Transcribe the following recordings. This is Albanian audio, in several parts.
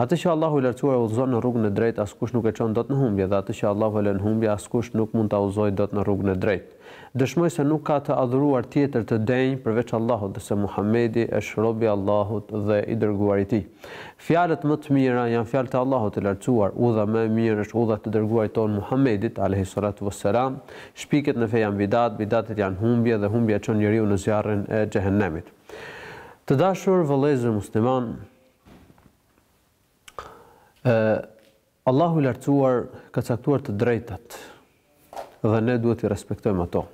Atë që Allahu i Lartësuar e udhëzon në rrugën e drejtë askush nuk e çon dot në humbje dhe atë që Allahu e lë në humbje askush nuk mund ta udhëzojë dot në rrugën e drejtë. Dëshmoj se nuk ka të adhuruar tjetër të denjë përveç Allahut dhe se Muhamedi është robi i Allahut dhe i dërguari i Tij. Fjalët më të mira janë fjalët e Allahut të Lartësuar, udha më e mirë është udha të dërguarit tonë Muhamedit, alejhi salatu ves selam, shpiket në fe janë bidat, bidatet janë humbje dhe humbja e çon njeriun në zjarrin e xhehenemit. Të dashur vëllezër muslimanë! Ë Allahu i lartësuar ka caktuar të drejtat dhe ne duhet t'i respektojmë ato.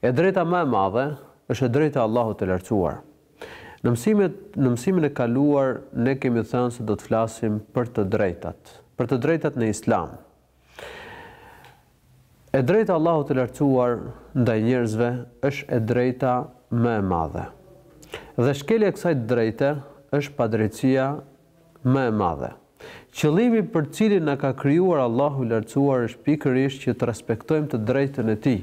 E drejta më e madhe është e drejta e Allahut të lartësuar. Në mësimet në mësimin e kaluar ne kemi thënë se do të flasim për të drejtat, për të drejtat në Islam. E drejta e Allahut të lartësuar ndaj njerëzve është e drejta më e madhe. Dhe shkelja e kësaj të drejte është padrejtësia më e madhe. Qëllimi për cilin na ka krijuar Allahu i lartësuar është pikërisht që të respektojmë të drejtën e tij,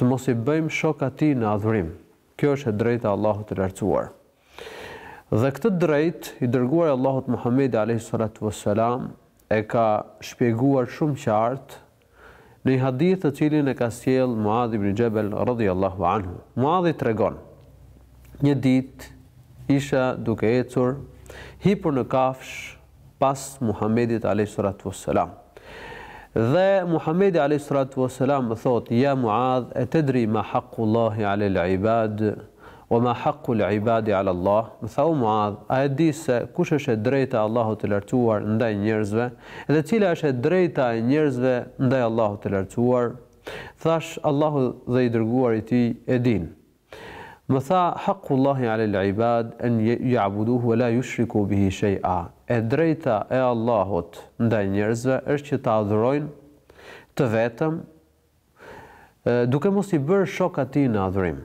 të mos i bëjmë shok atij në adhurim. Kjo është e drejta e Allahut të Lartësuar. Dhe këtë të drejtë, i dërguari i Allahut Muhamedi alejhi salatu vesselam e ka shpjeguar shumë qartë në një hadith të cilin e ka sjellë Muadh ibn Xhebel radhiyallahu anhu. Muadhi tregon: Një ditë isha duke ecur, hipur në kafshë pas Muhammedit alejhi salatu ves selam. Dhe Muhammedi alejhi salatu ves selam më thotë: "Ya Muadh, e tedri ma haqqu Allahi ala al-ibad, wa ma haqqu al-ibadi ala Allah?" Më tha: "O Muadh, a e di se kush është e drejta e Allahut të Lartësuar ndaj njerëzve edhe cila është e drejta e njerëzve ndaj Allahut të Lartësuar?" Thashë: "Allahu dhe i Dërguari i Tij e dinë." Më tha, Haqqu Allahi alel ibad en ja'buduhu wa la yushriku bihi shej'a, E drejta e Allahut ndaj njerëzve është që ta adhurojnë të vetëm, duke mos i bërë shok Atij në adhurim.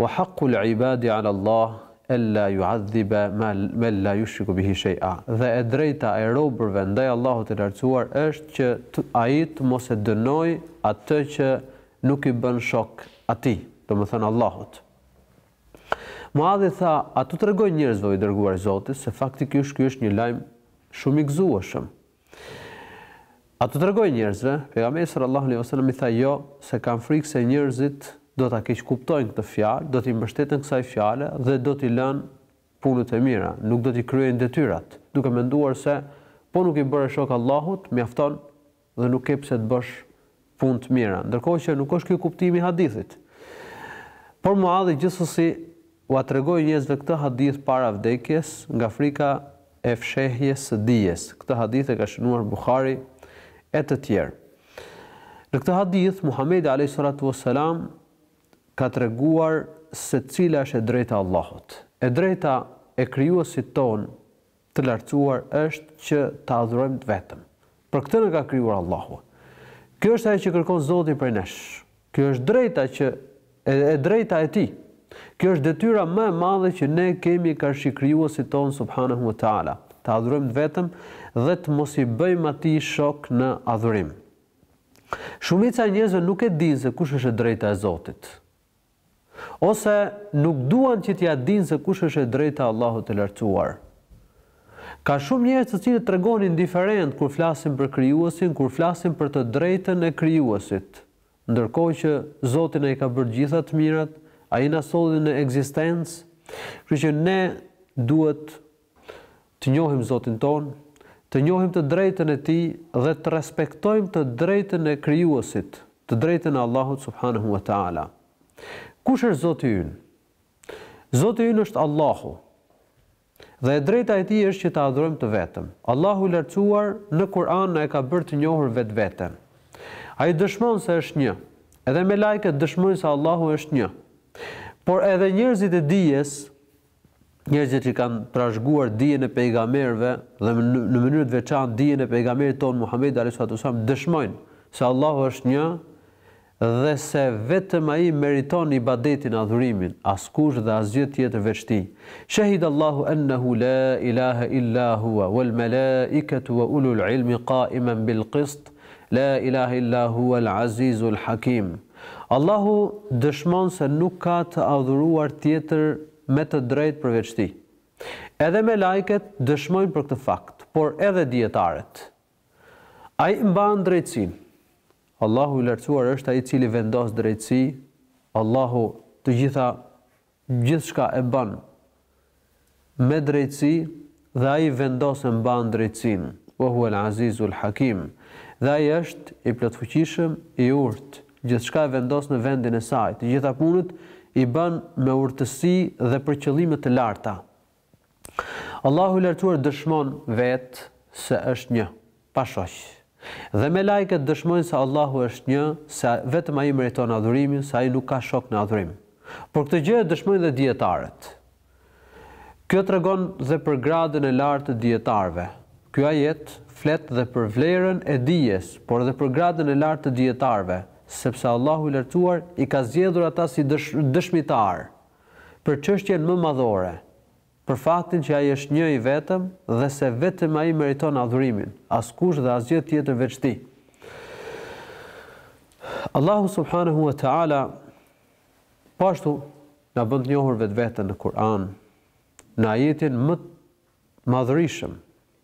Wa haqqul ibadi ala Allah ella yu'adhiba men la yushriku bihi shej'a, Dhe e drejta e robërve ndaj Allahut të Lartësuar është që Ai të mos e dënojë atë që nuk i bën shok Atij, domethënë Allahut. Muadhi tha, A t'u tregoj njerëzve, o i Dërguar i Zotit, se faktikisht ky është një lajm shumë i gëzueshëm? A t'u tregoj njerëzve? Pejgamberi sallallahu alaihi wasallam i tha, Jo, se kam frikë se njerëzit do ta keqkuptojnë këtë fjalë, do t'i mbështeten kësaj fjale dhe do t'i lënë punët e mira, nuk do t'i kryejnë detyrat, duke menduar se po nuk i bëre shok Allahut, mjafton dhe nuk ke pse të bësh punë të mira, ndërkohë që nuk është ky kuptimi i hadithit. Por Muadhi gjithsesi ua tregoi njerëzve këtë hadith para vdekjes nga frika e fshehjes së dijes. Këtë hadith e ka shënuar Buhari e të tjerë. Në këtë hadith Muhamedi alayhi salatu vesselam ka treguar se cila është e drejta e Allahut. E drejta e krijuesit tonë të lartësuar është që ta adhurojmë të vetëm. Për këtë na ka krijuar Allahu. Kjo është ajo që kërkon Zoti prej nesh. Kjo është drejta që e, e drejta e Tij. Kjo është detyra më e madhe që ne kemi karshi krijuesit tonë subhanahu wa taala, ta adhurojmë të vetëm dhe të mos i bëjmë atij shok në adhurim. Shumica e njerëzve nuk e dinë se kush është e drejta e Zotit. Ose nuk duan që t'ia dinë se kush është e drejta e Allahut të Lartësuar. Ka shumë njerëz të cilët tregohen indiferentë kur flasin për Krijuesin, kur flasin për të drejtën e Krijuesit, ndërkohë që Zoti na i ka bërë gjitha të mirat, Ai na solli në ekzistencë, kështu që ne duhet Të njohim Zotin tonë, të njohim të drejtën e Tij dhe të respektojmë të drejtën e Krijuesit, të drejtën e Allahut subhanehu ve teala. Kush është Zoti ynë? Zoti ynë është Allahu. Dhe e drejta e Tij është që ta adhurojmë të vetëm. Allahu i Lartësuar në Kur'an na e ka bërë të njohur vetveten. Ai dëshmon se është një. Edhe melajket dëshmojnë se Allahu është një. Por edhe njerëzit e dijes njerëzit që kanë trashëguar dijen e pejgamberëve dhe në mënyrë të veçantë dijen e pejgamberit tonë Muhamedit alayhi salatu wasallam dëshmojnë se Allahu është një dhe se vetëm ai meriton ibadetin, adhurimin, askush dhe asgjë tjetër veç tij. Shahida Allahu annahu la ilaha illa huwa wal malaikatu wa ulul ilmi qa'iman bil qist. La ilaha illa huwa al azizul hakim. Allahu dëshmon se nuk ka të adhuruar tjetër me të drejtë përveç Tij. Edhe melajket dëshmojnë për këtë fakt, por edhe dijetarët. Ai mban drejtësinë. Allahu i Lartësuar është Ai i Cili vendos drejtësi, Allahu të gjitha gjithçka e bën me drejtësi dhe ai vendos e mban drejtësinë, wa huwa el azizu el hakim, dhe ai është i plotfuqishëm, i urtë, gjithçka e vendos në vendin e saj, të gjitha punët i bën me urtësi dhe për qëllime të larta. Allahu i Lartësuar dëshmon vetë se është një, pa shoq. Dhe melajket dëshmojnë se Allahu është një, se vetëm Ai meriton adhurimin, se Ai nuk ka shok në adhurim. Por këtë gjë e dëshmojnë dhe dijetarët. Kjo tregon dhe për gradën e lartë të dijetarëve. Ky ajet flet dhe për vlerën e dijes, por dhe për gradën e lartë të dijetarëve, sepse Allahu i Lartësuar i ka zgjedhur ata si dëshmitarë. për çështjen më madhore, për faktin që ai është një i vetëm dhe se vetëm ai meriton adhurimin, askush dhe asgjë tjetër veç tij. Allahu subhanahu wa taala po ashtu na bën të njohur vetveten në Kur'an, në ajetin më të madhërishëm,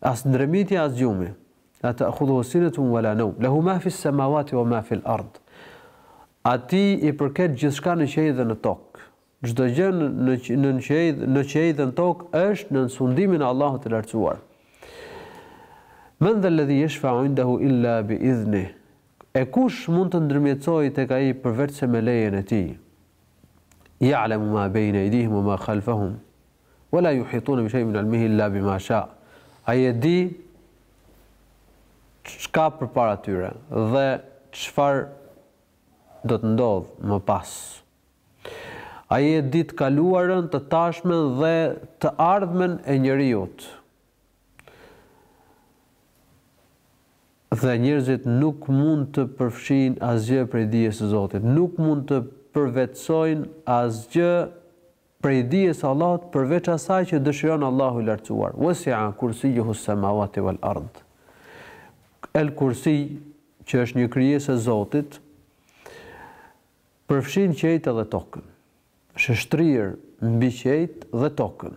As dremitja as gjumi. La ta'khudhuhu sinetun wa la nawm. Lehu ma fis semawati wa ma fil ard. Atij i përket gjithçka në qiej dhe në tokë. Çdo gjë në qiej dhe në tokë është nën sundimin e Allahut të Lartësuar. Men dha alladhi yashfa'u 'indahu illa bi idhnih. E kush mund të ndërmjetësojë tek ai përveçse me lejen e tij? Ja'lemu ma bejne ejdihim wa ma khalfahum Wa la juhitune bi shej'in min ilmihi illa bi ma sha Ai e di çka përpara tyre dhe çfarë do të ndodhë më pas. Ai e di të kaluarën, të tashmen dhe të ardhmen e njeriut, Dhe njerëzit nuk mund të përfshijnë asgjë prej dijes së Zotit, nuk mund të përvetësojnë asgjë prej dijes së Allahut përveç asaj që dëshiron Allahu i Lartësuar. Wasi'a kursiyyuhu as-samawati wal-ard. El-Kursiy, që është një krijesë e Zotit, përfshin qiejt dhe tokën. Është shtrirë mbi qiejt dhe tokën.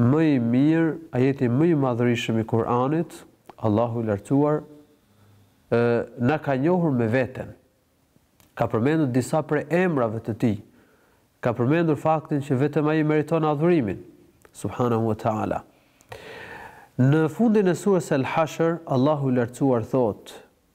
Më i mirë, ajeti më i madhërishëm i Kur'anit, Allahu i Lartësuar, na ka njohur me veten, ka përmendur disa prej emrave të Tij, ka përmendur faktin që vetëm Ai meriton adhurimin, subhanahu wa ta'ala. Në fundin e Surës Al-Hashr, Allahu i Lartësuar thotë,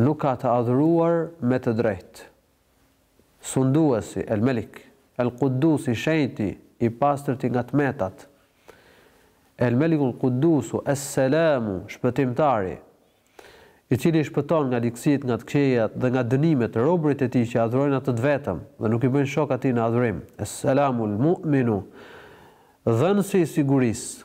Nuk ka të adhuruar me të drejtë. Sunduesi, El Melik, El Kuddus, i Shenjti, i Pastërti nga të metat. El Melikul Kuddusu, Es Selamu, Shpëtimtari, i cili i shpëton nga ligësitë, nga të këqijat dhe nga dënimet robërit e Tij që e adhurojnë Atë të vetëm dhe nuk i bëjnë shok Atij në adhurim. Es Selamul Mu'minu, Dhënësi i sigurisë,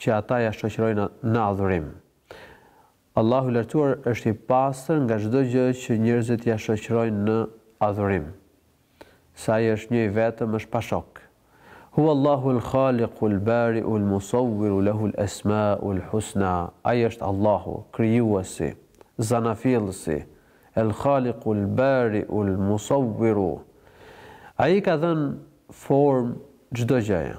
që ata ia shoqërojnë në adhurim. Allahu i Lartësuar është i pastër nga çdo gjë që njerëzit ia shoqërojnë në adhurim, se Ai është Një i Vetëm, është pa shok. Huwa Allahu al-Khaliqu al-Bari'u al-Musawwiru lehu al-Esma'u al-Husna, Ai është Allahu, Krijuesi, Zanafillësi, al-Khaliqu al-Bari'u al-Musawwiru, Ai i ka dhënë formë çdo gjëje,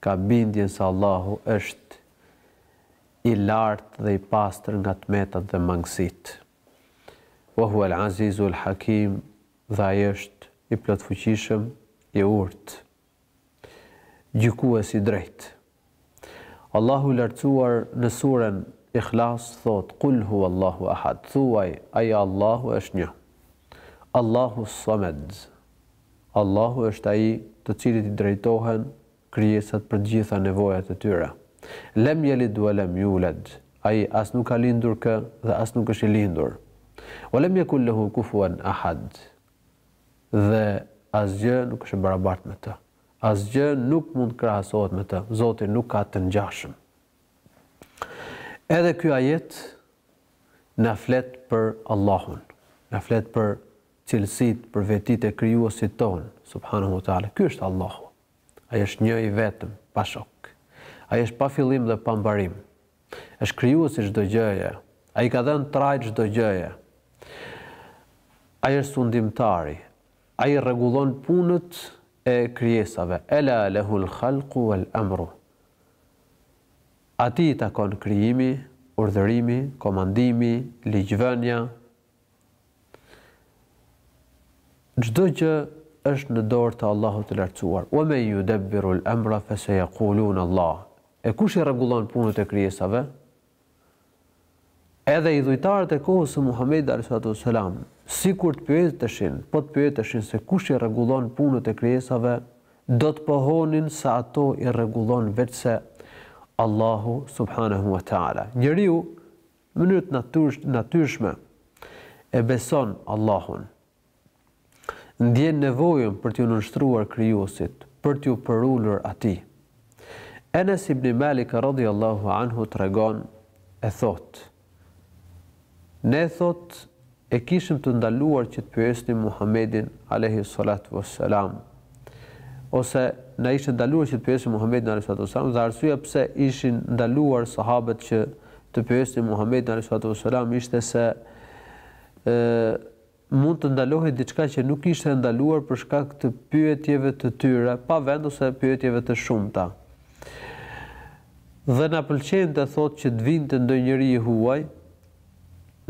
ka bindjen se Allahu është I lartë dhe i pastër nga të metat dhe mangësitë. Wa huwa al-azizu al-hakim, dhe Ai është I plotfuqishëm, I urtë. Gjykues i drejtë. Allahu i Lartësuar në suren Ikhlas thotë, Qul huwa Allahu ahad, thuaj, Ai Allahu është një. Allahu s-samed. Allahu është Ai të cilit i drejtohen krijesat për të gjitha nevojat e tyre. Lem jelid wa lem julad, Ai as nuk ka lindur kë dhe as nuk është i lindur. Wa lem jekun lehu kufuwan ahad, dhe asgjë nuk është e barabartë me Të. Asgjë nuk mund të krahasohet me Të. Zoti nuk ka të ngjashëm. Edhe ky ajet na flet për Allahun, na flet për cilësitë, përvetitë e Krijuesit tonë, subhanahu wa ta'ala. Ky është Allahu. Ai është një i vetëm, pa shok. Ai është pa fillim dhe pa mbarim. Është krijues i çdo gjëje. Ai ka dhënë trajtë çdo gjëje. Ai është sundimtari. Ai rregullon punët e krijesave. Ela lehul khalqu wal amru. Atij i takon krijimi, urdhërimi, komandimi, ligjvënia, Çdo gjë është në dorë të Allahut të Lartësuar. Wa men yudabbiru al-amra fa sayaqulun Allah. E kush i rregullon punët e krijesave? Edhe idhujtarët e kohës së Muhamedit alayhi salam, sikur të pyeteshin, po të pyeteshin se kush i rregullon punët e krijesave, do të pohonin se ato i rregullon veçse Allahu subhanahu wa taala. Njeriu mënyrë të natyrshme e beson Allahun, ndjen nevojën për t'iu nënshtruar Krijuesit, për t'iu përulur Atij. Enes ibn Malik radhiyallahu anhu tregon e thotë, Ne thotë E kishim të ndaluar që të pyesnim Muhammedin, alejhi salatu ves selam, ose na ishte ndaluar që të pyesnim Muhammedin, alejhi salatu ves selam, dhe arsyeja pse ishin ndaluar sahabët që të pyesnin Muhammedin, alejhi salatu ves selam, ishte se e, mund të ndalohej diçka që nuk ishte e ndaluar për shkak të pyetjeve të tyre, pa vend ose pyetjeve të shumta. Dhe na pëlqente thotë që të vinte ndonjëri i huaj,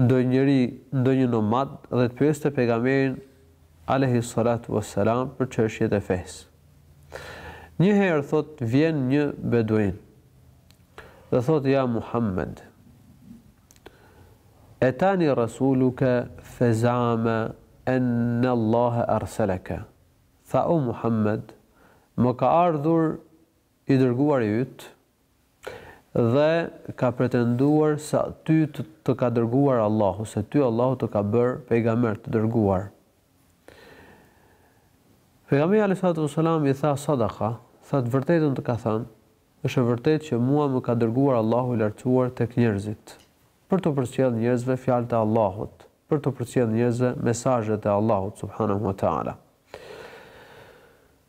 ndonjëri, ndonjë nomad dhe të pyeste Pejgamberin alejhi salatu ue selam për çështjet e fesë. Një herë thotë vjen një beduin dhe thotë ja Muhammed Etani Rasuluke fezame enne Allahe arseleke. Tha o Muhammed, më ka ardhur i dërguari yt dhe ka pretenduar se ty të ka dërguar Allahu, se ty Allahu të ka bërë pejgamber të dërguar. Pejgamberi alayhi salatu wasalam i tha sadaka, tha të vërtetën të ka thënë, është e vërtetë që mua më ka dërguar Allahu i lartësuar tek njerëzit, për t'u përcjellë njerëzve fjalët e Allahut, për t'u përcjellë njerëzve mesazhet e Allahut subhanahu wa taala.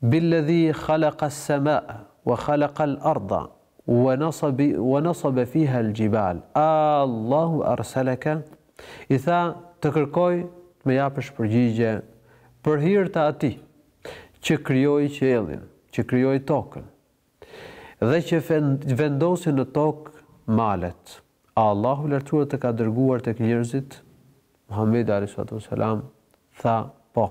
Billadhi khalaqa as-sama'a wa khalaqa al-ardha wa nasaba wa nasaba fiha al-jibal Allahu arsalaka i tha të kërkoj të më japësh përgjigje për hir të Atij që krijoi qiellin, që krijoi tokën dhe që vendosi në tokë malet. A Allahu i Lartësuar të ka dërguar tek njerëzit? Muhamedi, alejhi salatu ves selam, tha, Po.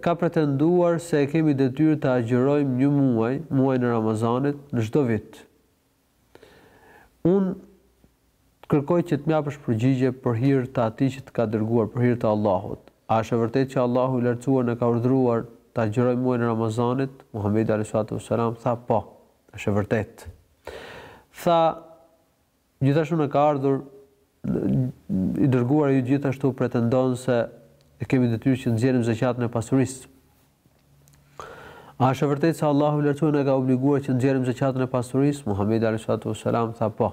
ka pretenduar se e kemi detyrë të agjërojmë një muaj, muajin e Ramazanit, në çdo vit. Unë të kërkoj që të më japësh përgjigje për hir të Atij që të ka dërguar, për hir të Allahut. A është e vërtetë që Allahu i Lartësuar na ka urdhëruar të agjërojmë muajin e Ramazanit? Muhamedi, alejhi salatu vesselam, tha, Po, është e vërtetë. Tha, Gjithashtu na ka ardhur, i dërguari yt gjithashtu pretendon se e kemi detyrë që të nxjerrim zeqatin e pasurisë. A është e vërtetë se Allahu i Lartësuar na ka obliguar që të nxjerrim zeqatin e pasurisë? Muhamedi alayhi salatu wasalam tha po.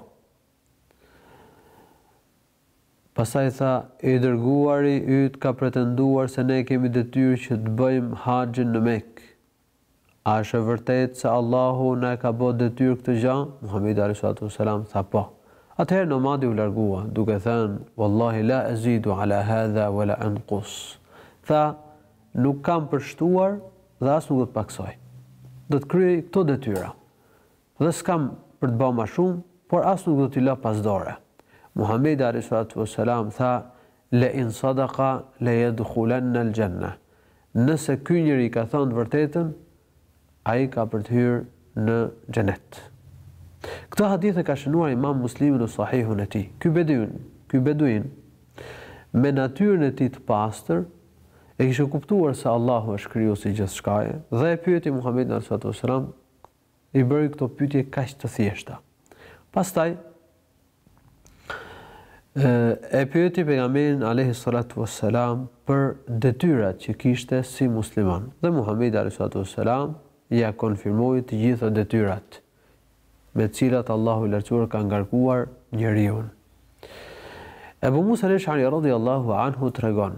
Pastaj tha, i dërguari yt ka pretenduar se ne e kemi detyrë që të bëjmë haxhin në Mekë. A është e vërtetë se Allahu na e ka bo detyrë këtë gja? Muhamedi alejhi salatu ves selam tha po. Atëherë nomadi u largua, duke thënë, Wallahi la azidu ala hadha wala anqus. Tha, Nuk kam për të shtuar dhe as nuk do të pakësoj. Do të kryej këto detyra. Dhe s'kam për të ba ma shumë, por as nuk do t'i la pas dore. Muhamedi alejhi salatu ves selam tha, Le in sadaqa le yedkhulanna al janna, Nëse ky njeri ka thënë të vërtetën, ai ka për të hyrë në Xhenet. Këtë hadith e ka shënuar Imam Muslimi në Sahihun e tij. Ky beduin, ky beduin me natyrën e tij të pastër e kishte kuptuar se Allahu është krijuesi i gjithçkaje dhe e pyeti Muhamedin alejhi salatu ves selam I bëri këto pyetje kaq të thjeshta. Pastaj e pyeti pejgamberin alejhi salatu ves selam për detyrat që kishte si musliman. Dhe Muhamedi alejhi salatu ves selam ia konfirmoi të gjitha detyrat me cilat Allahu i lartësuar ka ngarkuar njeriun. Ebu Musa al-Esh'ari radhiyallahu anhu tregon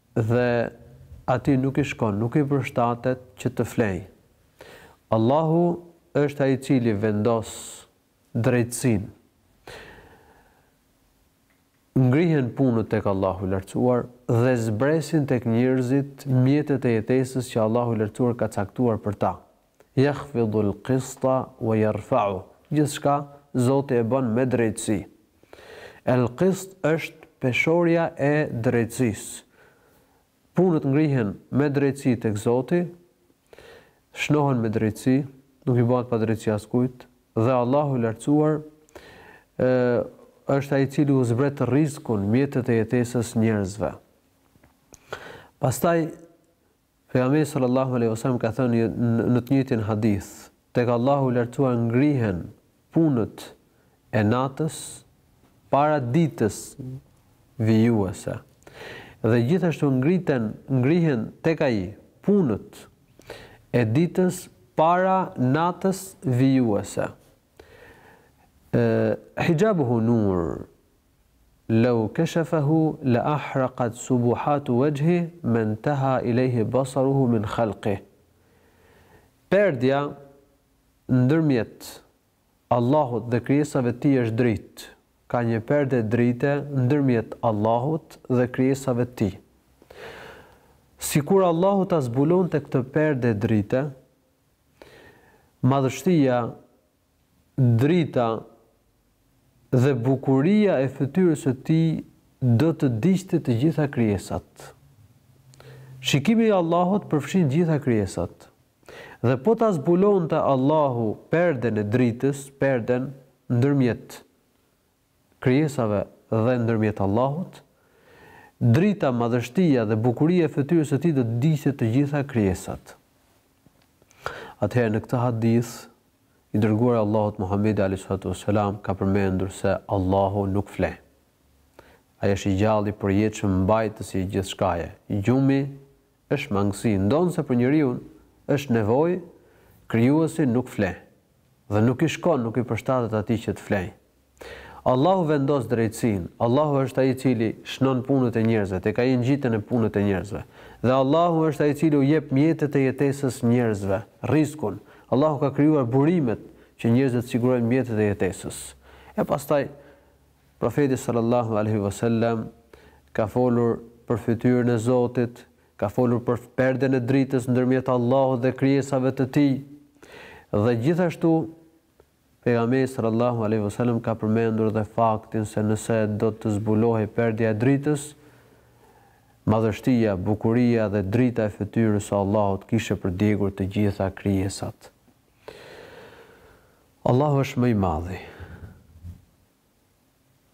Dhe atij nuk i shkon, nuk i përshtatet që të flejë. Allahu është Ai i Cili vendos drejtësinë. Ngrihen punët tek Allahu i Lartësuar dhe zbresin tek njerëzit mjetet e jetesës që Allahu i Lartësuar ka caktuar për ta. Jakhfidul qista wa jerfa'u Gjithçka Zoti e bën me drejtësi. El qist është peshorja e drejtësisë. Punët ngrihen me drejtësi tek Zoti, shnohen me drejtësi, nuk i bëhet padrejtësi askujt, dhe Allahu i Lartësuar është ai i cili u zbret rrizkun, mjetet e jetesës njerëzve. Pastaj Pejgamberi sallallahu alejhi ve sellem ka thënë në të njëjtin hadith, Tek Allahu i Lartësuar ngrihen punët e natës para ditës vijuese, dhe gjithashtu ngrihen, ngrihen tek Ai, punët e ditës para natës vijuese. Hijabuhu nur. Lau keshefahu la ahraqat subuhatu wajhihi mentaha ilejhi basaruhu min khalqih Perdja ndërmjet Allahut dhe krijesave të Tij është dritë, ka një perde drite ndërmjet Allahut dhe krijesave të Tij. Sikur Allahu ta zbulonte këtë perde drite, madhështia drita dhe bukuria e fytyrës së tij do të digjte të gjitha krijesat. Shikimi i Allahut përfshin të gjitha krijesat. Dhe po ta zbulonte Allahu perden e dritës, perden ndërmjet krijesave dhe ndërmjet Allahut, drita, madhështia dhe bukuria e fytyrës së tij do të digjte të gjitha krijesat. Atëherë në këtë hadith i dërguari i Allahut Muhamedi alayhi salatu wasalam ka përmendur se Allahu nuk fle. Ai është i gjallë i përjetshëm mbajtësi i gjithçkaje. Gjumi Është mangësi, ndonëse për njeriun është nevojë, Krijuesi nuk fle. Dhe nuk i shkon, nuk i përshtatet atij që të flejë. Allahu vendos drejtësinë, Allahu është ai i cili shënon punët e njerëzve, tek ai ngjiten punët e njerëzve. Dhe Allahu është ai i cili u jep mjetet e jetesës njerëzve, rrizkun. Allahu ka krijuar burimet që njerëzit të sigurojnë mjetet e jetesës. E pastaj Profeti sallallahu alejhi ve sellem ka folur për fytyrën e Zotit, ka folur për perden e dritës ndërmjet Allahut dhe krijesave të Tij. Dhe gjithashtu Pejgamberi sallallahu alejhi ve sellem ka përmendur dhe faktin se nëse do të zbulohej perdja e dritës, madhështia, bukuria dhe drita e fytyrës së Allahut kishte për të djegur të gjitha krijesat. Allahu është më i madhi.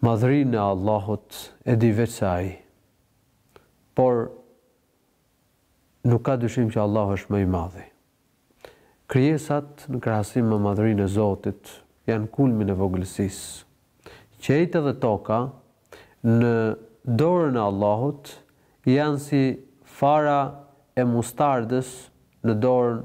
Madhërinë e Allahut e di veçse Ai. Por nuk ka dyshim që Allahu është më i madhi. Krijesat në krahasim me madhërinë e Zotit janë kulmi i vogëlsisë. Qiejt edhe toka në dorën e Allahut janë si fara e mustardës në dorën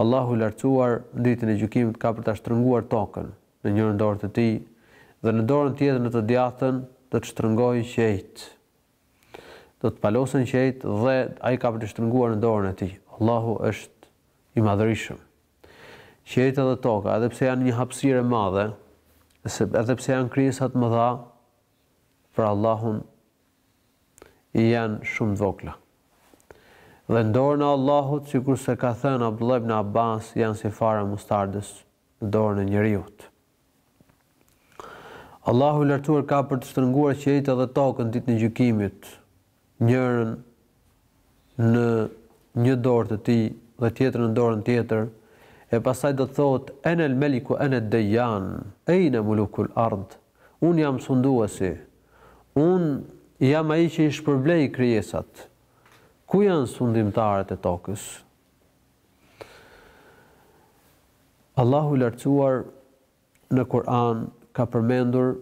Allahu i Lartësuar, në Ditën e Gjykimit, ka për ta shtrënguar tokën, në njërën dorë të tij, dhe në dorën tjetër, në të djathtën, do të shtrëngojë qiejt. Do të palosen qiejt dhe ai ka për t'i shtrënguar në dorën e tij. Allahu është i Madhërishëm. Qiejt edhe toka, edhe pse janë një hapësirë e madhe, edhe pse janë krijesa të mëdha, për Allahun janë shumë të vogla. Dhe në dorën e Allahut, sikurse ka thënë Abdullah ibn Abbas, janë si fara e mustardës në dorën e njeriut. Allahu i lartuar ka për t'i shtrënguar qiejt edhe tokën ditën e gjykimit. njërën në një dorë të tij dhe tjetrën në dorën tjetër, e pastaj do të thotë, Ene el-meliku ene ed-dejjan, ejne mulukul ard, Unë jam sunduesi, Unë jam ai që i shpërblej krijesat, ku janë sundimtarët e tokës? Allahu i Lartësuar në Kur'an ka përmendur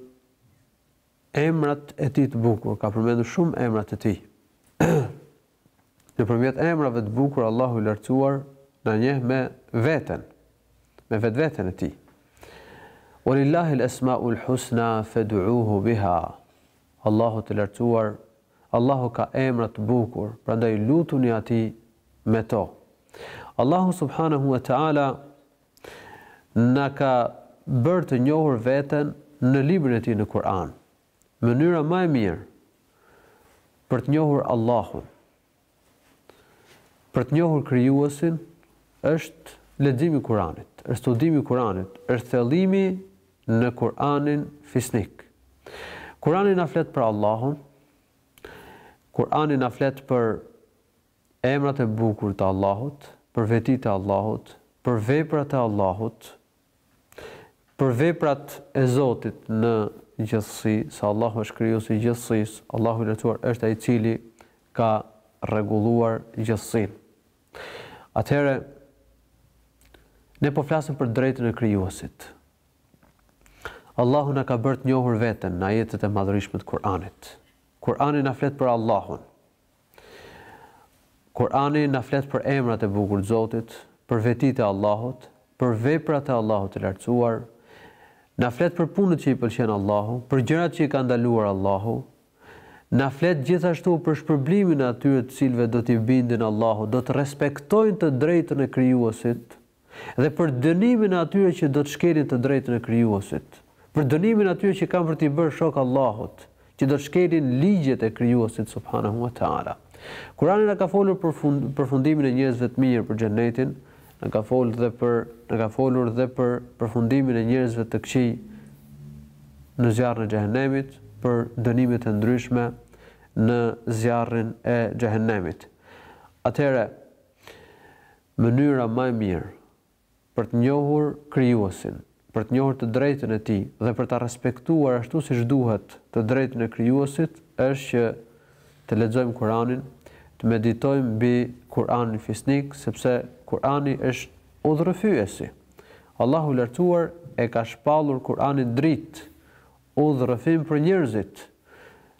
Emrat e tij të bukur, ka përmendur shumë emra të tij. Nëpërmjet emrave të bukur Allahu i lartësuar na njeh me veten, me vetveten e tij. Walillahil asma'ul husna fad'uhu biha. Allahu të lartësuar, Allahu ka emra të bukur, prandaj lutuni atij me to. Allahu subhanahu wa ta'ala na ka bërë të njohur veten në librin e tij në Kur'an. Mënyra ma e mirë për të njohur Allahun, për të njohur Krijuesin është leximi i Kur'anit, është studimi i Kur'anit, është thellimi në Kur'anin fisnik. Kur'ani na flet për Allahun, Kur'ani na flet për emrat e bukur të Allahut, për vetitë e Allahut, për veprat e Allahut, për veprat e Zotit në gjithësi, se Allahu është krijuesi i gjithësisë, Allahu i Lartësuar është ai i cili ka rregulluar gjithësinë. Atëherë ne po flasim për drejtën e krijuesit. Allahu na ka bërë të njohur veten në ajetet e madhërishme të Kur'anit. Kur'ani na flet për Allahun, Kur'ani na flet për emrat e bukur të Zotit, për vetitë e Allahut, për veprat e Allahut të Lartësuar, na flet për punët që i pëlqen Allahu, për gjërat që i ka ndaluar Allahu, na flet gjithashtu për shpërblimin e atyre të cilëve do t'i binden Allahut, do të respektojnë të drejtën e Krijuesit, dhe për dënimin e atyre që do të shkelin të drejtën e Krijuesit, për dënimin e atyre që kanë për t'i bërë shok Allahut, që do të shkelin ligjet e Krijuesit subhanahu wa ta'ala. Kurani na ka folur për fund, përfundimin e njerëzve të mirë për xhennetin, na ka folur dhe për na ka folur dhe për përfundimin e njerëzve të këqij në zjarrin e xhehenemit, për dënimet e ndryshme në zjarrin e xhehenemit. Atëherë Mënyra më e mirë për të njohur Krijuesin, për të njohur të drejtën e Tij dhe për ta respektuar ashtu siç duhet të drejtën e Krijuesit është që të lexojmë Kuranin, të meditojmë mbi Kuranin Fisnik, sepse Kurani është udhërrëfyesi. Allahu i Lartësuar e ka shpallur Kuranin dritë, Udhërrëfim për njerëzit.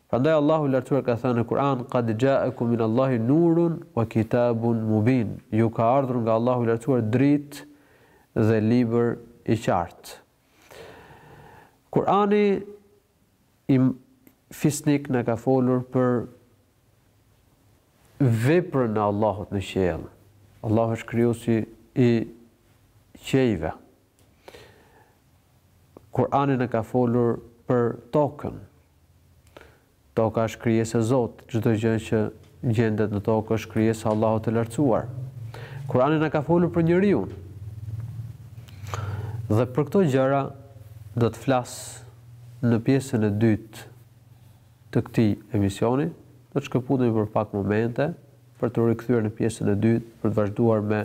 Prandaj Allahu i Lartësuar ka thënë në Kur'an, Qad ja'akum min Allahi nurun wa kitabun mubin, Ju ka ardhur nga Allahu i Lartësuar dritë dhe libër i qartë. Kur'ani fisnik na ka folur për veprën e Allahut në qiell. Allahu është krijuesi i qiejve. Kur'ani na ka folur për tokën. Toka është krijesë e Zotit, çdo gjë që gjendet në tokë është krijesë e Allahut të Lartësuar. Kur'ani na ka folur për njeriun. Dhe për këto gjëra do të flas në pjesën e dytë të këtij emisioni. Do të shkëputemi për pak momente për t'u rikthyer në pjesën e dytë për të vazhduar me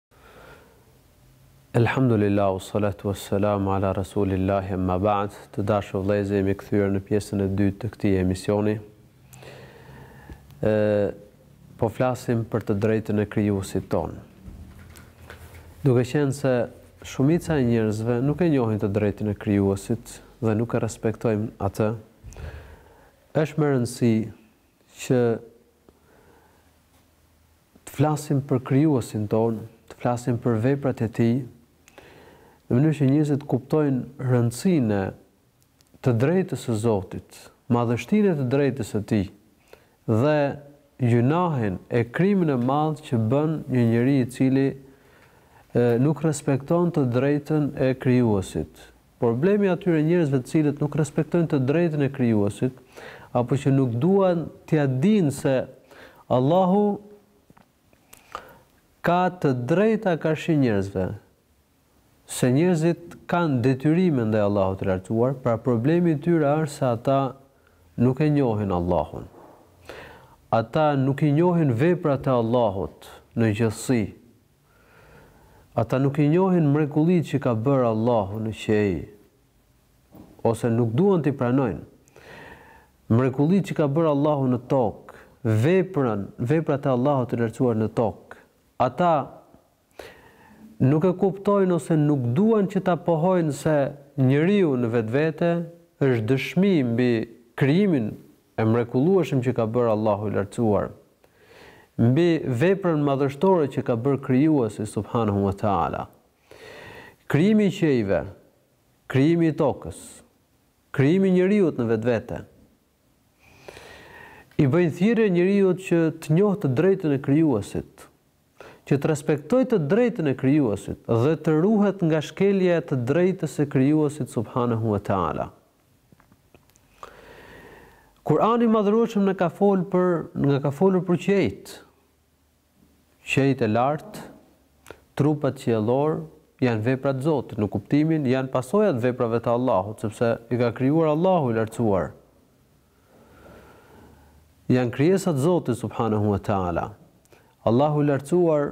Elhamdulillahi ues-salatu ues-selamu ala Rasulillahi emma ba'd, të dashur vëllezër, jemi kthyer në pjesën e dytë të këtij emisioni. Ë po flasim për të drejtën e krijuesit tonë. Duke qenë se shumica e njerëzve nuk e njohin të drejtën e krijuesit dhe nuk e respektojmë atë, është me rëndësi që të flasim për Krijuesin tonë, të flasim për veprat e Tij, në mënyrë që njerëzit të kuptojnë rëndësinë e të drejtës së Zotit, madhështinë e të drejtës së Tij dhe gjunahin e krimin e madh që bën një njeri i cili nuk respekton të drejtën e Krijuesit, Problemi i atyre njerëzve të cilët nuk respektojnë të drejtën e Krijuesit, apo që nuk duan t'ia dinë se Allahu ka të drejta karshi njerëzve, se njerëzit kanë detyrime ndaj Allahut të Lartësuar, pra problemi i tyre është se ata nuk e njohin Allahun. Ata nuk i njohin veprat e Allahut në gjithësi, Ata nuk i njohin mrekullitë që ka bërë Allahu në qiej, ose nuk duan t'i pranojnë mrekullitë që ka bërë Allahu në tokë, veprën, veprat e Allahut të Lartësuar në tokë, ata nuk e kuptojnë ose nuk duan që ta pohojnë se njeriu në vetvete është dëshmi mbi krijimin e mrekullueshëm që ka bërë Allahu i Lartësuar, mbi veprën madhështore që ka bërë Krijuesi Subhanehu Ue Teala. Krijimi i qiejve, krijimi i tokës, krijimi i njeriut në vetvete, i bëjnë thirrje njeriut që të njohë të drejtën e Krijuesit, që të respektojë të drejtën e Krijuesit dhe të ruhet nga shkelja e të drejtës së Krijuesit Subhanehu Ue Teala. Kurani i Madhërueshëm na ka folë për, na ka folur për qiejt, qiejt e lartë, trupat qiellorë janë vepra të Zotit, në kuptimin janë pasoja të veprave të Allahut, sepse i ka krijuar Allahu i lartësuar. Janë krijesa të Zotit subhanahu wa ta'ala. Allahu i lartësuar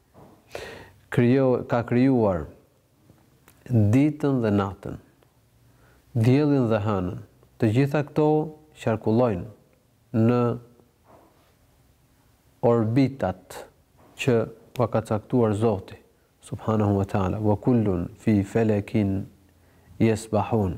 ka krijuar ditën dhe natën, diellin dhe hënën, të gjitha këto qarkullojnë në orbitat që ua ka caktuar Zoti, subhanahu wa ta'ala, wa kullun fi felekin yesbahun,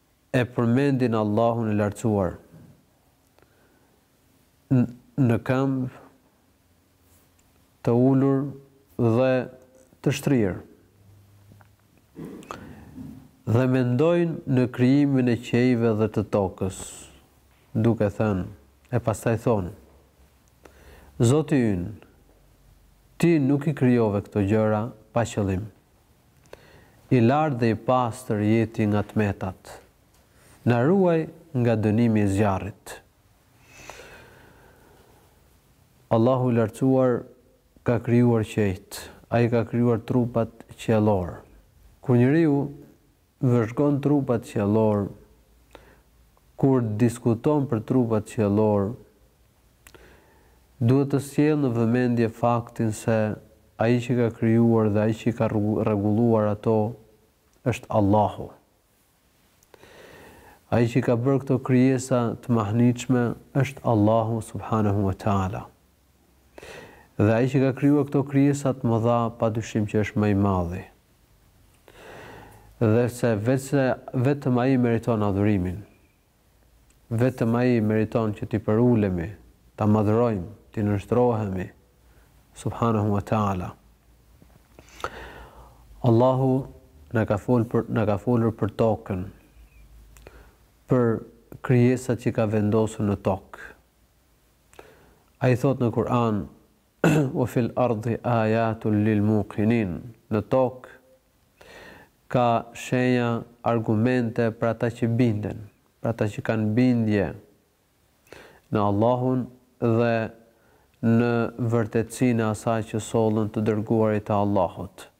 e përmendin Allahun e Lartësuar në këmbë të ulur dhe të shtrirë dhe mendojnë në krijimin e qiejve dhe të tokës, duke thënë, e pastaj thonë, Zoti ynë, ti nuk i krijove këto gjëra pa qëllim. I lartë dhe i pastër je ti nga të metat. Na ruaj nga dënimi i zjarrit. Allahu i Lartësuar ka krijuar qiejt. Ai ka krijuar trupat qiellorë. Kur njeriu vëzhgon trupat qiellorë, kur diskuton për trupat qiellorë, Duhet të sjellë në vëmendje faktin se Ai që i ka krijuar dhe Ai që i ka rregulluar ato është Allahu. Ai që i ka bërë këto krijesa të mahnitshme është Allahu subhanahu wa taala. Dhe ai që ka krijuar këto krijesa të mëdha, pa dyshim që është më i madhi. Dhe se vetëm ai meriton adhurimin. Vetëm Ai meriton që t'i përulemi, ta madhërojmë, t'i nënshtrohemi, Subhanahu wa Ta'ala. Allahu na ka folur për na ka folur për tokën, për krijesat që ka vendosur në tokë. Ai thotë në Kur'an, Wa fil ardhi ayatun lil muqinin Në tokë ka shenja, argumente për ata që binden, për ata që kanë bindje në Allahun dhe në vërtetësinë e asaj që sollën të dërguarit e Allahut.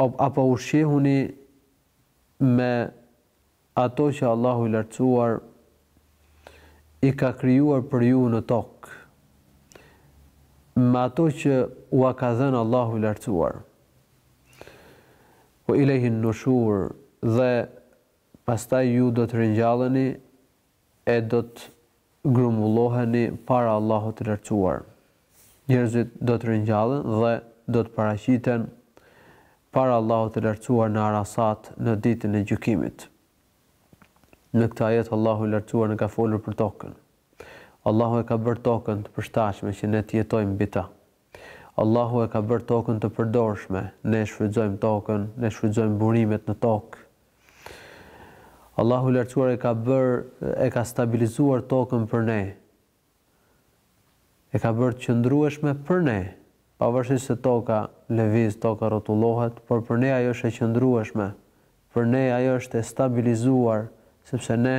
Apo ushqehuni me ato që Allahu i Lartësuar i ka krijuar për ju në tokë, me ato që ua ka dhënë Allahu i Lartësuar. Wa ilejhin nushur dhe pastaj ju do të ringjalleni e do të grumbulloheni para Allahut të Lartësuar, njerëzit do të ringjallen dhe do të paraqiten para Allahut të Lartësuar në Arasat në Ditën e Gjykimit. Në këtë ajet Allahu i Lartësuar na ka folur për tokën. Allahu e ka bërë tokën të përshtatshme që ne të jetojmë mbi të. Allahu e ka bërë tokën të përdorshme, ne shfrytëzojmë tokën, ne shfrytëzojmë burimet në tokë, Allahu i Lartësuar e ka bërë, e ka stabilizuar tokën për ne, e ka bërë të qëndrueshme për ne, pavarësisht se toka lëviz, toka rrotullohet, por për ne ajo është e qëndrueshme, për ne ajo është e stabilizuar, sepse ne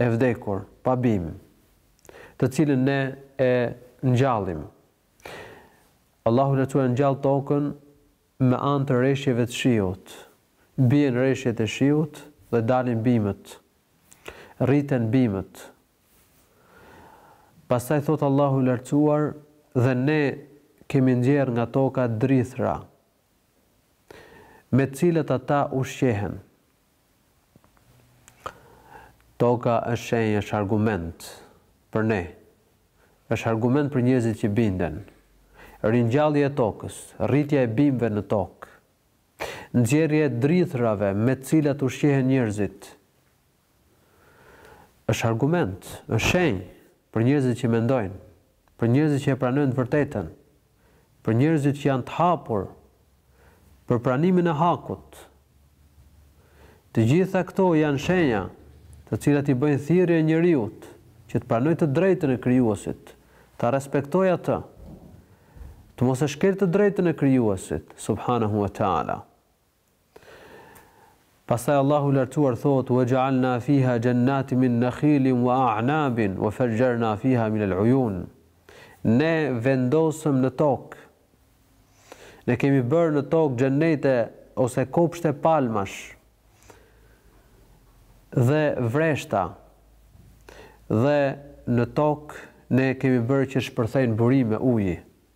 e vdekur, pa bimë, të cilën ne e ngjallim. Allahu i lartësuar ngjall tokën me anë të reshjeve të shiut. Bien reshjet e shiut dhe dalin bimët. Rriten bimët. Pastaj thotë Allahu i lartësuar dhe ne kemi nxjerrë nga toka drithra me të cilat ata ushqehen. Toka është shenjë, është argument për ne. Është argument për njerëzit që binden. Ringjallja e tokës, rritja e bimëve në tokë, nxjerrja e drithërave me të cilat ushqehen njerëzit, është argument, është shenjë për njerëzit që mendojnë. për njerëzit që e pranojnë të vërtetën, për njerëzit që janë të hapur për pranimin e hakut. Të gjitha këto janë shenja, të cilat i bëjnë thirrje njeriut që të pranojë të drejtën e Krijuesit, ta respektojë atë, të mos e shkelë të drejtën e Krijuesit, subhanahu wa ta'ala. Pastaj Allahu i Lartësuar thotë, "Wa ja'alna fiha jannatin min nakhilin wa a'nabin wa fajjarna fiha min al-'uyun." Ne vendosëm në tokë, ne kemi bërë në tokë xhennete ose kopshte palmash dhe vreshta, dhe në tokë ne kemi bërë që shpërthejnë burime uji.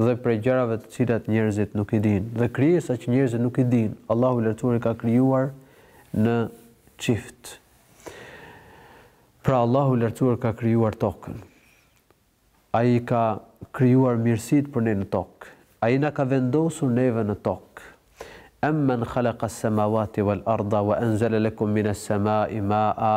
dhe prej gjërave të cilat njerëzit nuk i dinë, dhe krijesa që njerëzit nuk i dinë, Allahu i Lartësuar i ka krijuar në çift. Pra Allahu i Lartësuar ka krijuar tokën. Ai ka krijuar mirësitë për ne në tokë. Ai na ka vendosur neve në tokë. Amman khalaqa as-samawati wal-ardha wa anzala lakum minas-sama'i ma'a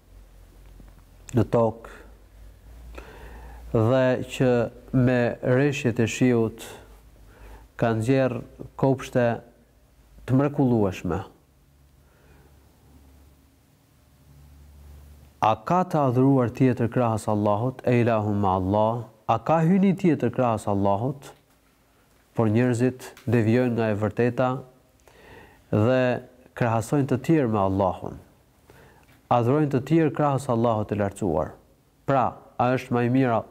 në tokë dhe që me reshjet e shiut ka nxjerrë kopshte të mrekullueshme. A ka të adhuruar tjetër krahas Allahut, e ilahun mea Allah? A ka hyjni tjetër krahas Allahut? por njerëzit devijojnë nga e vërteta dhe krahasojnë të tjerë me Allahun. Adhurojnë të tjerë krahas Allahut të Lartësuar. Pra, a është më i mirë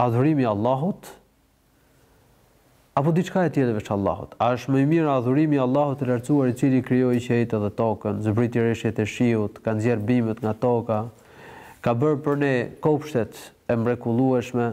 adhurimi i Allahut apo diçkaje tjetër veç Allahut? A është më i mirë adhurimi i Allahut të Lartësuar, i cili krijoi qiejt dhe tokën, zbriti reshjet e shiut, ka nxjerrë bimët nga toka, ka bërë për ne kopshtet e mrekullueshme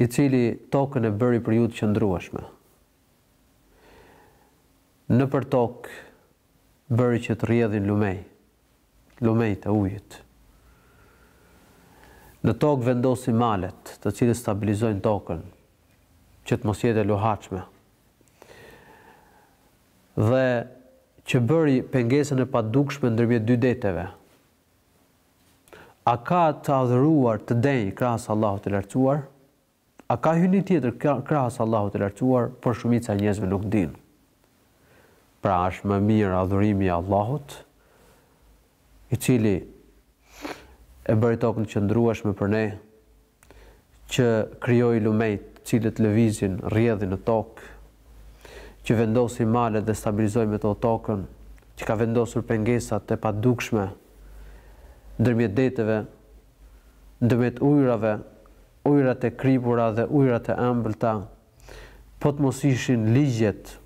i cili tokën e bëri për ju të qëndrueshme. Nëpër tokë bëri që të rrjedhin lumej, lumejt e ujit. Në tokë vendosi malet, të cilët stabilizojnë tokën, që të mos jetë e luhatshme. Dhe që bëri pengesën e padukshme ndërmjet dy deteve. A ka të adhuruar të denjë krahas Allahut të Lartësuar? A ka hyjni tjetër krahas Allahut të Lartësuar? Por shumica e njerëzve nuk dinë. Pra është më mirë adhurimi i Allahut, i cili e bëri tokën qëndrueshme për ne, që krijoi lumejt të cilët lëvizin, rrjedhin në tokë, që vendosi malet dhe stabilizoi me to tokën, që ka vendosur pengesa të padukshme ndërmjet deteve, ndërmjet ujërave, ujërat e kripura dhe ujërat e ëmbëlta, Po të mos ishin ligjet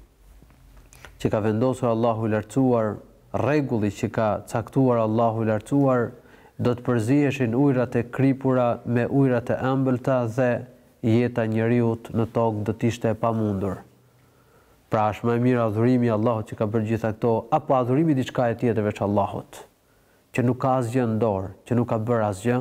që ka vendosur Allahu i Lartësuar, rregulli që ka caktuar Allahu i Lartësuar, do të përziheshin ujërat e kripura me ujërat e ëmbëlta dhe jeta e njeriut në tokë do të ishte e pamundur. Pra është më i mirë adhurimi i Allahut që ka bërë gjitha këto apo adhurimi i diçkaje tjetër veç Allahut, që nuk ka asgjë në dorë, që nuk ka bërë asgjë?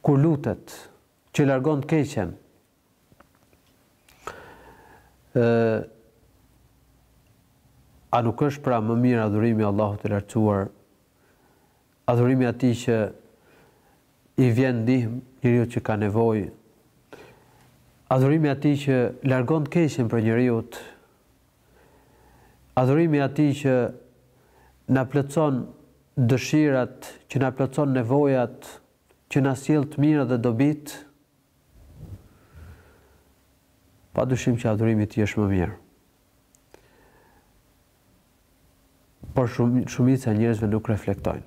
kur lutet, që largon të keqen. A nuk është pra më mirë adhurimi i Allahut të lartësuar? Adhurimi atij që i vjen në ndihmë njeriut që ka nevojë. Adhurimi atij që largon të keqen prej njeriut, Adhurimi i Atij që na plotëson dëshirat, që na plotëson nevojat, që na sjell të mirat dhe dobitë, padyshim që adhurimi i Tij është më mirë. Por shumica e njerëzve nuk reflektojnë.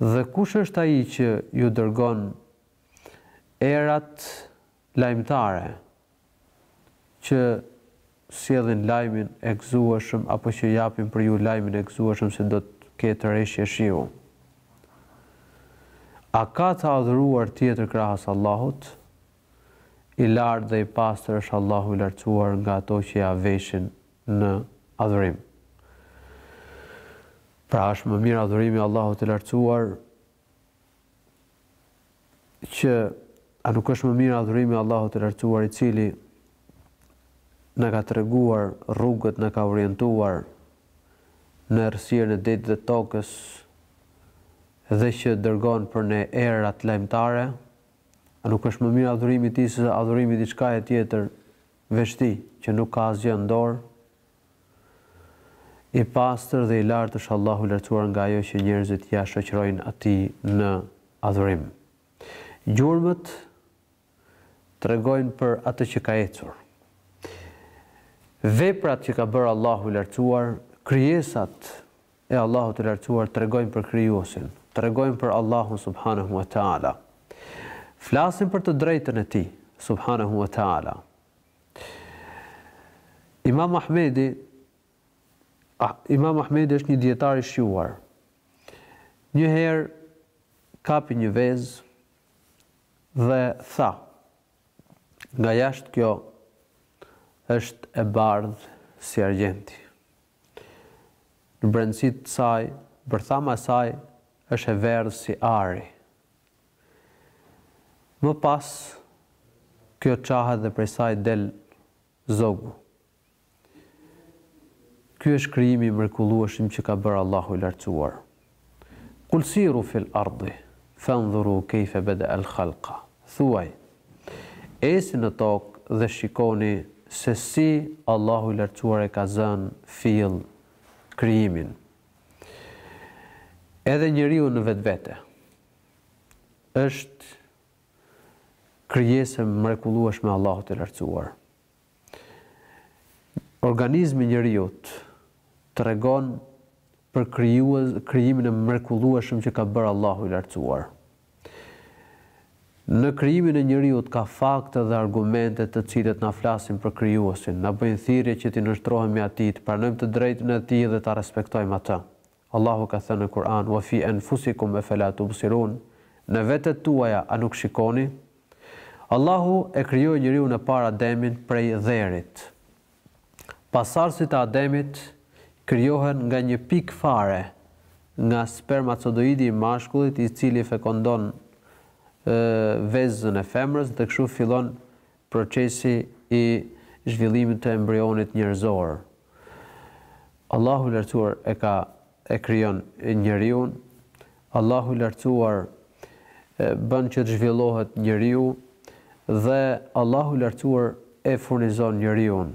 Dhe kush është ai që ju dërgon erat lajmëtare që sjellin lajmin e gëzueshëm apo që japin për ju lajmin e gëzueshëm se do të ketë reshje shiu? A ka të adhuruar tjetër krahas Allahut? I lartë dhe i pastër është Allahu i Lartësuar nga ato që ia veshin në adhurim. Pra është më mirë adhurimi i Allahut të lartësuar që a nuk është më mirë adhurimi i Allahut të lartësuar i cili na ka treguar rrugët na ka orientuar në errësirën e detit dhe tokës dhe që dërgon për ne erat lajmëtare, a nuk është më mirë adhurimi i tij se adhurimi i diçkaje tjetër Veshti, që nuk ka asgjë në dorë, i pastër dhe i lartë është Allahu i Lartësuar nga ajo që njerëzit ia shoqërojnë Atij në adhurim. Gjurmët tregojnë për atë që ka ecur. Veprat që ka bërë Allahu i Lartësuar, krijesat e Allahut të Lartësuar tregojnë për Krijuesin, tregojnë për Allahun subhanehu ve teala. Flasin për të drejtën e Tij, subhanehu ve teala. Imam Ahmedi ah, Imam Ahmedi është një dijetar i shquar. Një herë kapi një vezë dhe tha: "Nga jashtë kjo është e bardhë si argjenti." Në brendësi të saj, bërthama e saj është e verdhë si ari. Më pas, kjo çahet dhe prej saj del zogu. Ky është krijimi i mrekullueshëm që ka bërë Allahu i Lartësuar. Kul siru fil ardhi fandhuru kejfe bede'el khalqa, Thuaj, Ecni në tokë dhe shikoni se si Allahu i Lartësuar e ka zënë fill krijimin. Edhe njeriu në vetvete është krijesë e mrekullueshme e Allahut të Lartësuar. Organizmi i njeriut tregon për krijimin e mrekullueshëm që ka bërë Allahu i Lartësuar. Në krijimin e njeriut ka fakte dhe argumente të cilat na flasin për Krijuesin, na bëjnë thirrje që t'i nënshtrohemi Atij, të pranojmë të drejtën e Tij dhe ta respektojmë Atë. Allahu ka thënë në Kur'an, Wa fi enfusikum efela tubsirun, Në vetet tuaja a nuk shikoni? Allahu e krijoi njeriun e parë Ademin prej dherit. Pasardhësit e Ademit krijohen nga një pikë fare, nga spermacodoidi i mashkullit i cili fekondon vezën e femrës dhe kështu fillon procesi i zhvillimit të embrionit njerëzor. Allahu i Lartësuar e krijon njeriun, Allahu i Lartësuar bën që të zhvillohet njeriu dhe Allahu i Lartësuar e furnizon njeriun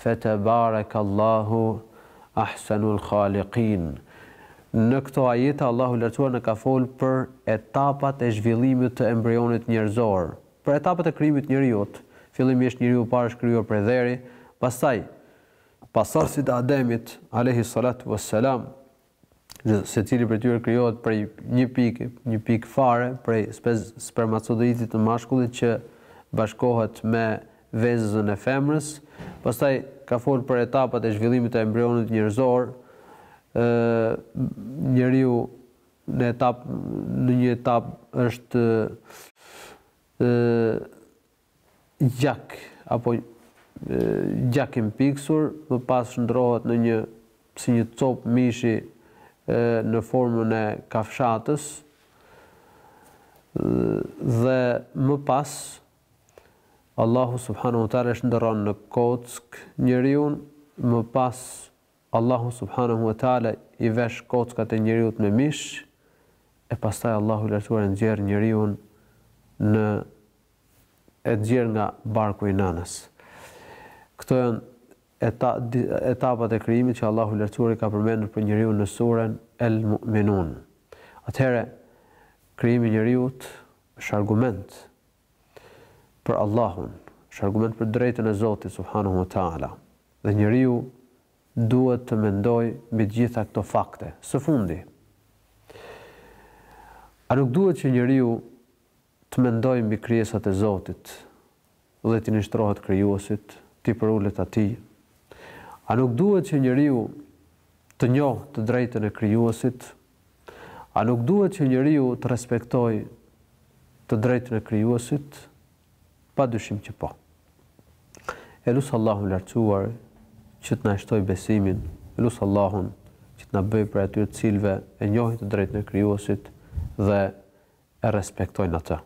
Fetebarekallahu ahsenul khaliqin Në këto ajete Allahu i Lartësuar na ka folë për etapat e zhvillimit të embrionit njerëzor, për etapat e krijimit të njeriut, fillimisht njeriu parë është krijuar prej dheri, pastaj pasardhësit e Ademit alejhi salatu ves selam, Secili prej tyre krijohet prej një pikë, një pikë fare, prej spermacodeitit të mashkullit që bashkohet me vezëzën e femrës. Pastaj ka folë për etapat e zhvillimit të embrionit njerëzor, ë njeriu në etapë në një etapë është ë gjak apo gjak i mpiksur, më pas shndërrohet në një si një copë mishi në formën e kafshatës dhe më pas Allahu subhanahu wa taala e shndërron në kockë njeriun, më pas Allahu subhanahu wa taala i vesh kockat e njeriut me mish e pastaj Allahu i lartësuar e nxjerr njeriun në e nxjerr nga barku i nënës. Këto janë etapat e krijimit që Allahu i Lartësuar i ka përmendur për njeriun në suren El Mu'minun. Atëherë, krijimi i njeriut është argument për Allahun, është argument për drejtën e Zotit subhanahu wa taala. Dhe njeriu duhet të mendojë mbi të gjitha këto fakte. Së fundi, a nuk duhet që njeriu Të mendojë mbi krijesat e Zotit dhe t'i nënshtrohet Krijuesit, t'i përulet Atij. A nuk duhet që njeriu të njohë të drejtën e Krijuesit? A nuk duhet që njeriu të respektojë të drejtën e Krijuesit? Padyshim që po. E lus Allahun e Lartësuar që të na shtojë besimin, e lus Allahun që të na bëjë prej atyre të cilëve e njohin të drejtën e Krijuesit dhe e respektojnë atë.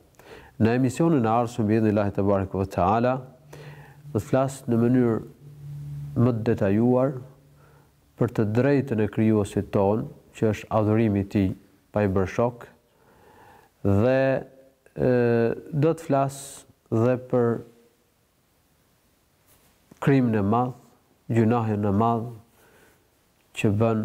Në emisionin e ardhshëm biidhnillahi tebareke ve teala do të flas në mënyrë më të detajuar për të drejtën e Krijuesit tonë, që është adhurimi i Tij pa i bërë shok dhe do të flas dhe për krimin e madh, gjynahun e madh që bën